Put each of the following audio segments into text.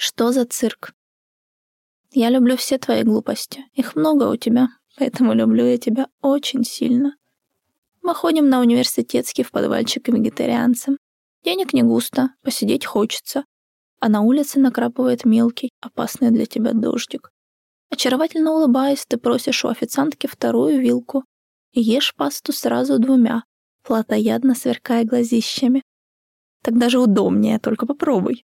Что за цирк? Я люблю все твои глупости. Их много у тебя, поэтому люблю я тебя очень сильно. Мы ходим на университетский в подвальчик вегетарианцам. Денег не густо, посидеть хочется. А на улице накрапывает мелкий, опасный для тебя дождик. Очаровательно улыбаясь, ты просишь у официантки вторую вилку и ешь пасту сразу двумя, плотоядно сверкая глазищами. Так даже удобнее, только попробуй.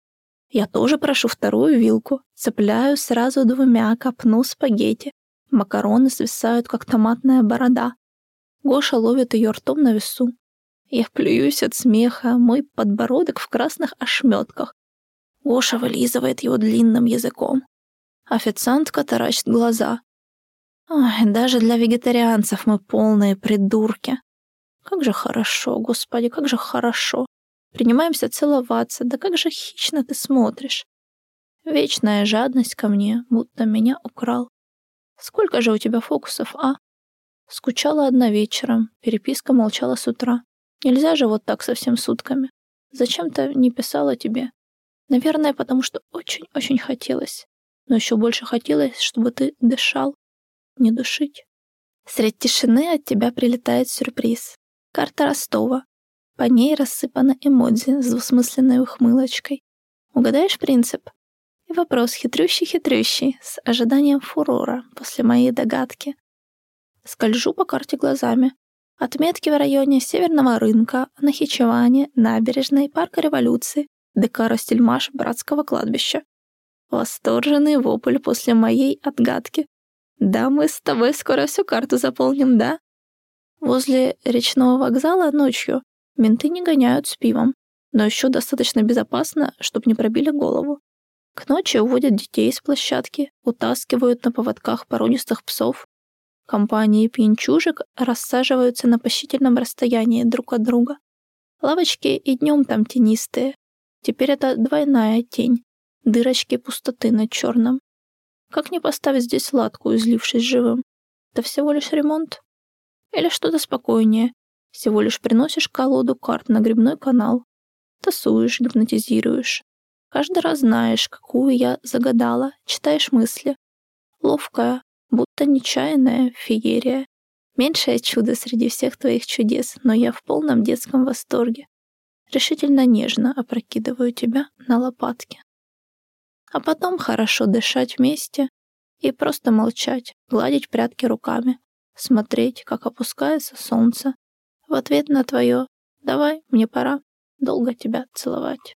Я тоже прошу вторую вилку, цепляю сразу двумя, копну спагетти. Макароны свисают, как томатная борода. Гоша ловит ее ртом на весу. Я плююсь от смеха, мой подбородок в красных ошметках. Гоша вылизывает его длинным языком. Официантка таращит глаза. Ой, даже для вегетарианцев мы полные придурки. Как же хорошо, господи, как же хорошо. Принимаемся целоваться, да как же хищно ты смотришь. Вечная жадность ко мне, будто меня украл. Сколько же у тебя фокусов, а? Скучала одна вечером, переписка молчала с утра. Нельзя же вот так совсем сутками. Зачем-то не писала тебе. Наверное, потому что очень-очень хотелось. Но еще больше хотелось, чтобы ты дышал. Не душить. Средь тишины от тебя прилетает сюрприз. Карта Ростова. По ней рассыпана эмодзи с двусмысленной ухмылочкой. Угадаешь принцип? И вопрос хитрющий-хитрющий, с ожиданием фурора после моей догадки. Скольжу по карте глазами. Отметки в районе Северного рынка, Нахичеване, Набережной, Парка Революции, ДК Ростельмаш, Братского кладбища. Восторженный вопль после моей отгадки. Да, мы с тобой скоро всю карту заполним, да? Возле речного вокзала ночью менты не гоняют с пивом, но еще достаточно безопасно, чтобы не пробили голову. К ночи уводят детей с площадки, утаскивают на поводках породистых псов. Компании пьянчужек рассаживаются на почтительном расстоянии друг от друга. Лавочки и днем там тенистые. Теперь это двойная тень, дырочки пустоты над черным. Как не поставить здесь латку, излившись живым? Это всего лишь ремонт. Или что-то спокойнее. Всего лишь приносишь колоду карт на грибной канал. Тасуешь, гипнотизируешь. Каждый раз знаешь, какую я загадала, читаешь мысли. Ловкая, будто нечаянная феерия. Меньшее чудо среди всех твоих чудес, но я в полном детском восторге. Решительно нежно опрокидываю тебя на лопатки. А потом хорошо дышать вместе и просто молчать, гладить прятки руками, смотреть, как опускается солнце. В ответ на твое «давай, мне пора» долго тебя целовать.